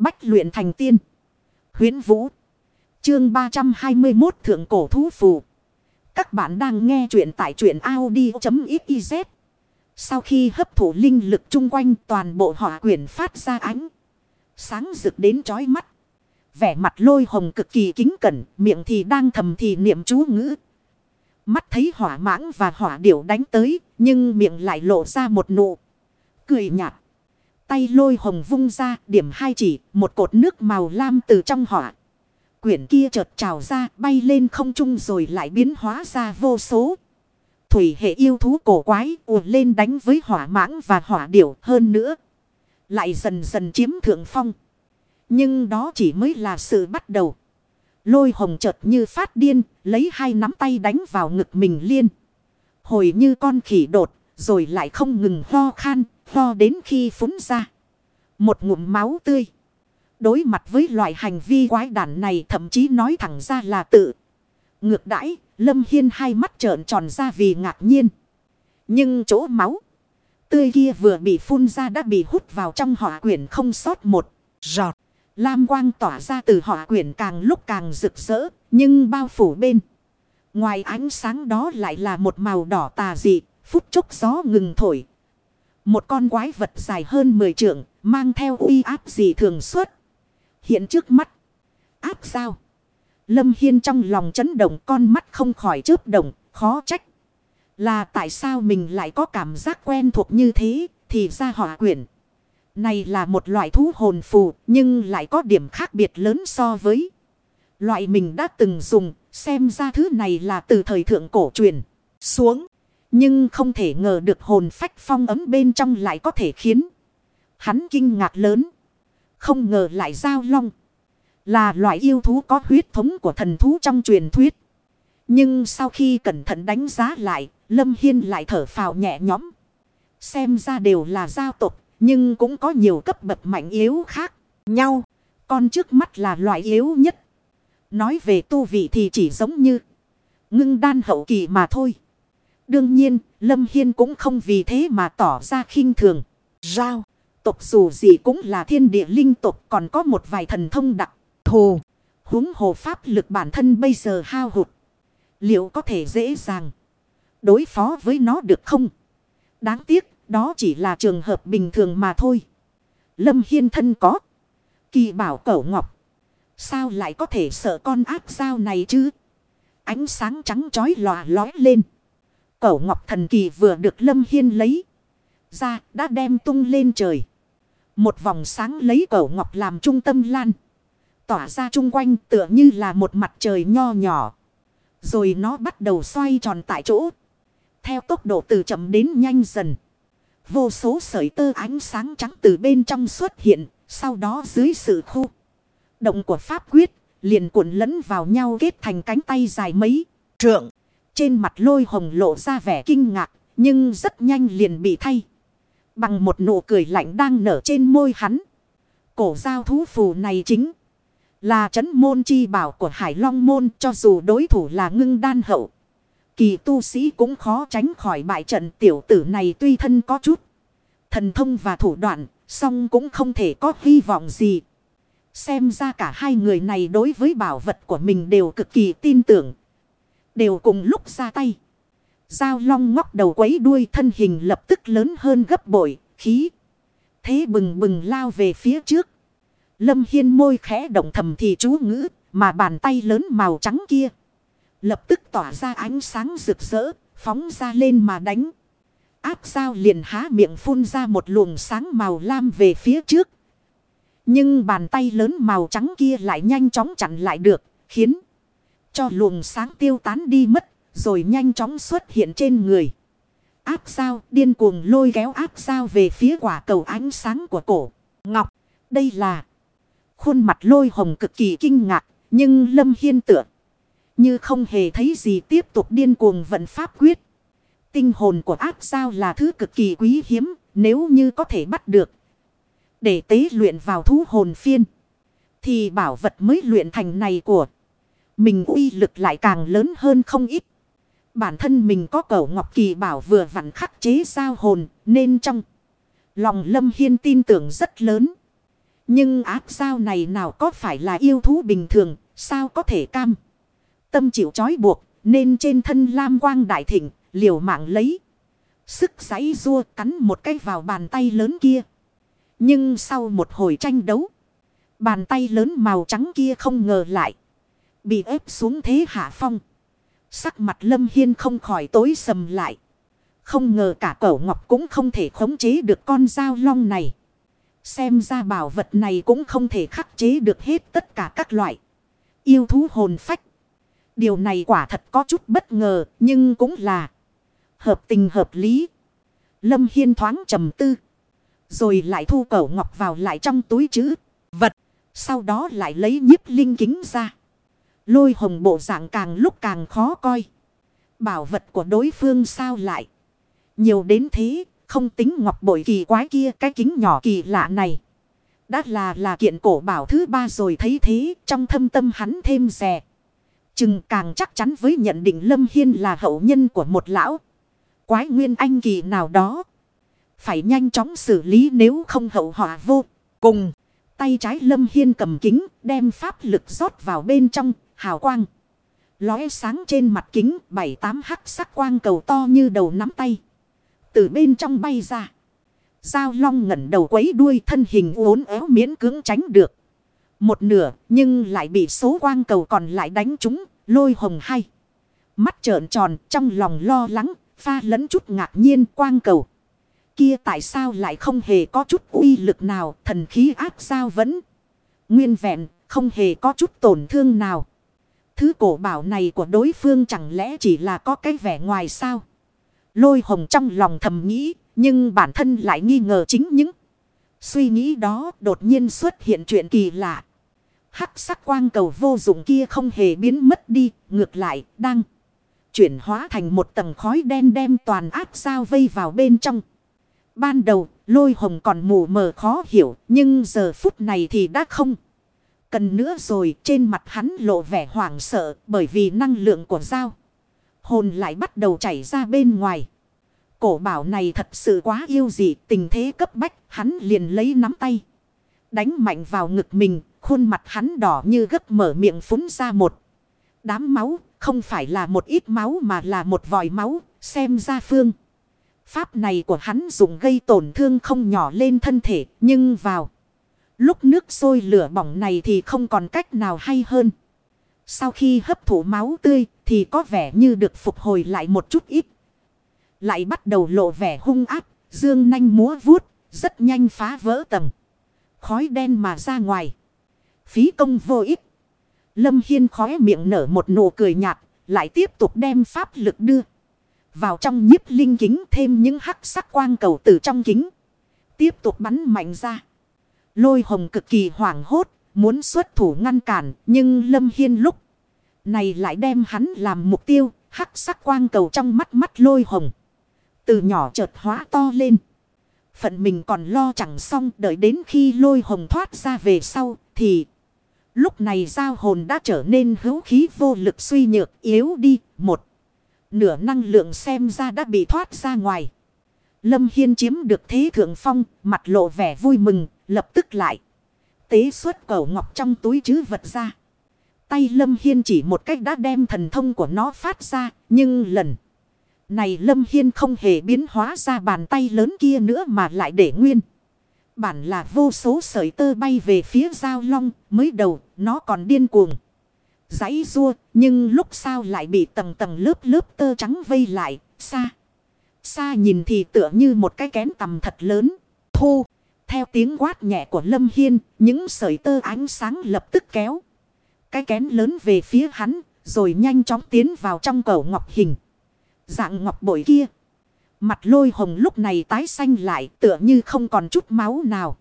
Bách luyện thành tiên. Huyến Vũ. Chương 321 Thượng Cổ Thú Phù. Các bạn đang nghe truyện tại truyện Audi.xyz. Sau khi hấp thụ linh lực chung quanh toàn bộ hỏa quyển phát ra ánh. Sáng rực đến chói mắt. Vẻ mặt lôi hồng cực kỳ kính cẩn, miệng thì đang thầm thì niệm chú ngữ. Mắt thấy hỏa mãng và hỏa điểu đánh tới, nhưng miệng lại lộ ra một nụ. Cười nhạt. Tay lôi hồng vung ra, điểm hai chỉ, một cột nước màu lam từ trong hỏa. Quyển kia chợt trào ra, bay lên không trung rồi lại biến hóa ra vô số. Thủy hệ yêu thú cổ quái ùa lên đánh với hỏa mãng và hỏa điểu hơn nữa. Lại dần dần chiếm thượng phong. Nhưng đó chỉ mới là sự bắt đầu. Lôi hồng chợt như phát điên, lấy hai nắm tay đánh vào ngực mình liên. Hồi như con khỉ đột, rồi lại không ngừng ho khan, ho đến khi phúng ra. Một ngụm máu tươi. Đối mặt với loại hành vi quái đản này thậm chí nói thẳng ra là tự. Ngược đãi, Lâm Hiên hai mắt trợn tròn ra vì ngạc nhiên. Nhưng chỗ máu tươi kia vừa bị phun ra đã bị hút vào trong hỏa quyển không sót một giọt. Lam quang tỏa ra từ hỏa quyển càng lúc càng rực rỡ, nhưng bao phủ bên. Ngoài ánh sáng đó lại là một màu đỏ tà dị, phút chốc gió ngừng thổi. Một con quái vật dài hơn 10 trượng, mang theo uy áp gì thường xuất. Hiện trước mắt. Áp sao? Lâm Hiên trong lòng chấn động con mắt không khỏi chớp động, khó trách. Là tại sao mình lại có cảm giác quen thuộc như thế, thì ra hỏa quyển. Này là một loại thú hồn phù, nhưng lại có điểm khác biệt lớn so với loại mình đã từng dùng, xem ra thứ này là từ thời thượng cổ truyền xuống. Nhưng không thể ngờ được hồn phách phong ấm bên trong lại có thể khiến hắn kinh ngạc lớn. Không ngờ lại giao long. Là loại yêu thú có huyết thống của thần thú trong truyền thuyết. Nhưng sau khi cẩn thận đánh giá lại, Lâm Hiên lại thở phào nhẹ nhõm. Xem ra đều là giao tộc nhưng cũng có nhiều cấp bậc mạnh yếu khác nhau. Con trước mắt là loại yếu nhất. Nói về tu vị thì chỉ giống như ngưng đan hậu kỳ mà thôi. Đương nhiên, Lâm Hiên cũng không vì thế mà tỏ ra khinh thường. Giao, tộc dù gì cũng là thiên địa linh tộc còn có một vài thần thông đặc thù. húng hồ pháp lực bản thân bây giờ hao hụt. Liệu có thể dễ dàng đối phó với nó được không? Đáng tiếc, đó chỉ là trường hợp bình thường mà thôi. Lâm Hiên thân có. Kỳ bảo cẩu ngọc. Sao lại có thể sợ con ác sao này chứ? Ánh sáng trắng chói lòa lói lên. Cẩu ngọc thần kỳ vừa được Lâm Hiên lấy. Ra đã đem tung lên trời. Một vòng sáng lấy cẩu ngọc làm trung tâm lan. Tỏa ra chung quanh tựa như là một mặt trời nho nhỏ. Rồi nó bắt đầu xoay tròn tại chỗ. Theo tốc độ từ chậm đến nhanh dần. Vô số sợi tơ ánh sáng trắng từ bên trong xuất hiện. Sau đó dưới sự khu. Động của pháp quyết. Liền cuộn lẫn vào nhau kết thành cánh tay dài mấy. Trượng. Trên mặt lôi hồng lộ ra vẻ kinh ngạc. Nhưng rất nhanh liền bị thay. Bằng một nụ cười lạnh đang nở trên môi hắn. Cổ giao thú phù này chính. Là trấn môn chi bảo của Hải Long môn cho dù đối thủ là ngưng đan hậu. Kỳ tu sĩ cũng khó tránh khỏi bại trận tiểu tử này tuy thân có chút. Thần thông và thủ đoạn, song cũng không thể có hy vọng gì. Xem ra cả hai người này đối với bảo vật của mình đều cực kỳ tin tưởng. Đều cùng lúc ra tay. Giao long ngóc đầu quấy đuôi thân hình lập tức lớn hơn gấp bội, khí. Thế bừng bừng lao về phía trước. Lâm Hiên môi khẽ động thầm thì chú ngữ, mà bàn tay lớn màu trắng kia. Lập tức tỏa ra ánh sáng rực rỡ, phóng ra lên mà đánh. Áp sao liền há miệng phun ra một luồng sáng màu lam về phía trước. Nhưng bàn tay lớn màu trắng kia lại nhanh chóng chặn lại được, khiến cho luồng sáng tiêu tán đi mất, rồi nhanh chóng xuất hiện trên người. Áp sao điên cuồng lôi kéo áp sao về phía quả cầu ánh sáng của cổ. Ngọc, đây là khuôn mặt lôi hồng cực kỳ kinh ngạc, nhưng Lâm Hiên tựa. Như không hề thấy gì tiếp tục điên cuồng vận pháp quyết. Tinh hồn của áp sao là thứ cực kỳ quý hiếm, nếu như có thể bắt được. Để tế luyện vào thú hồn phiên. Thì bảo vật mới luyện thành này của mình uy lực lại càng lớn hơn không ít. Bản thân mình có cẩu ngọc kỳ bảo vừa vặn khắc chế sao hồn nên trong lòng Lâm Hiên tin tưởng rất lớn. Nhưng áp sao này nào có phải là yêu thú bình thường, sao có thể cam. Tâm chịu trói buộc, nên trên thân lam quang đại thịnh, liều mạng lấy. Sức giấy rua cắn một cái vào bàn tay lớn kia. Nhưng sau một hồi tranh đấu, bàn tay lớn màu trắng kia không ngờ lại. Bị ép xuống thế hạ phong. Sắc mặt lâm hiên không khỏi tối sầm lại. Không ngờ cả cẩu ngọc cũng không thể khống chế được con dao long này. Xem ra bảo vật này cũng không thể khắc chế được hết tất cả các loại. Yêu thú hồn phách. Điều này quả thật có chút bất ngờ, nhưng cũng là hợp tình hợp lý. Lâm Hiên thoáng trầm tư. Rồi lại thu cẩu ngọc vào lại trong túi chữ vật. Sau đó lại lấy nhiếp linh kính ra. Lôi hồng bộ dạng càng lúc càng khó coi. Bảo vật của đối phương sao lại. Nhiều đến thế, không tính ngọc bội kỳ quái kia cái kính nhỏ kỳ lạ này. Đã là là kiện cổ bảo thứ ba rồi thấy thế, trong thâm tâm hắn thêm rè. Chừng càng chắc chắn với nhận định Lâm Hiên là hậu nhân của một lão. Quái nguyên anh kỳ nào đó. Phải nhanh chóng xử lý nếu không hậu họa vô cùng. Tay trái Lâm Hiên cầm kính, đem pháp lực rót vào bên trong, hào quang. Lóe sáng trên mặt kính, bảy tám hắc sắc quang cầu to như đầu nắm tay. Từ bên trong bay ra. Giao long ngẩn đầu quấy đuôi thân hình uốn éo miễn cưỡng tránh được. Một nửa nhưng lại bị số quang cầu còn lại đánh trúng, lôi hồng hay. Mắt trợn tròn trong lòng lo lắng, pha lẫn chút ngạc nhiên quang cầu. Kia tại sao lại không hề có chút uy lực nào, thần khí áp sao vẫn nguyên vẹn, không hề có chút tổn thương nào. Thứ cổ bảo này của đối phương chẳng lẽ chỉ là có cái vẻ ngoài sao? Lôi hồng trong lòng thầm nghĩ, nhưng bản thân lại nghi ngờ chính những suy nghĩ đó đột nhiên xuất hiện chuyện kỳ lạ. Hắc sắc quang cầu vô dụng kia không hề biến mất đi, ngược lại, đang chuyển hóa thành một tầng khói đen đem toàn áp sao vây vào bên trong. Ban đầu, lôi hồng còn mù mờ khó hiểu, nhưng giờ phút này thì đã không. Cần nữa rồi, trên mặt hắn lộ vẻ hoảng sợ bởi vì năng lượng của dao. Hồn lại bắt đầu chảy ra bên ngoài. Cổ bảo này thật sự quá yêu dị, tình thế cấp bách, hắn liền lấy nắm tay. Đánh mạnh vào ngực mình, khuôn mặt hắn đỏ như gấp mở miệng phúng ra một. Đám máu, không phải là một ít máu mà là một vòi máu, xem ra phương. Pháp này của hắn dùng gây tổn thương không nhỏ lên thân thể, nhưng vào. Lúc nước sôi lửa bỏng này thì không còn cách nào hay hơn. Sau khi hấp thụ máu tươi thì có vẻ như được phục hồi lại một chút ít. Lại bắt đầu lộ vẻ hung áp, dương nanh múa vuốt, rất nhanh phá vỡ tầng. Khói đen mà ra ngoài. Phí công vô ích. Lâm Hiên khóe miệng nở một nụ cười nhạt, lại tiếp tục đem pháp lực đưa. Vào trong nhiếp linh kính thêm những hắc sắc quang cầu từ trong kính. Tiếp tục bắn mạnh ra. Lôi hồng cực kỳ hoảng hốt, muốn xuất thủ ngăn cản, nhưng Lâm Hiên lúc này lại đem hắn làm mục tiêu, hắc sắc quang cầu trong mắt mắt lôi hồng. Từ nhỏ chợt hóa to lên. Phận mình còn lo chẳng xong đợi đến khi lôi hồng thoát ra về sau thì... Lúc này giao hồn đã trở nên hữu khí vô lực suy nhược yếu đi một. Nửa năng lượng xem ra đã bị thoát ra ngoài. Lâm Hiên chiếm được thế thượng phong, mặt lộ vẻ vui mừng, lập tức lại. Tế xuất cầu ngọc trong túi chứ vật ra. Tay Lâm Hiên chỉ một cách đã đem thần thông của nó phát ra, nhưng lần này Lâm Hiên không hề biến hóa ra bàn tay lớn kia nữa mà lại để nguyên. Bản là vô số sợi tơ bay về phía giao long, mới đầu nó còn điên cuồng. Giấy rua, nhưng lúc sau lại bị tầng tầng lớp lớp tơ trắng vây lại, xa. Xa nhìn thì tựa như một cái kén tầm thật lớn. Thu, theo tiếng quát nhẹ của Lâm Hiên, những sợi tơ ánh sáng lập tức kéo. Cái kén lớn về phía hắn, rồi nhanh chóng tiến vào trong cầu ngọc hình. Dạng ngọc bội kia. Mặt lôi hồng lúc này tái xanh lại tựa như không còn chút máu nào.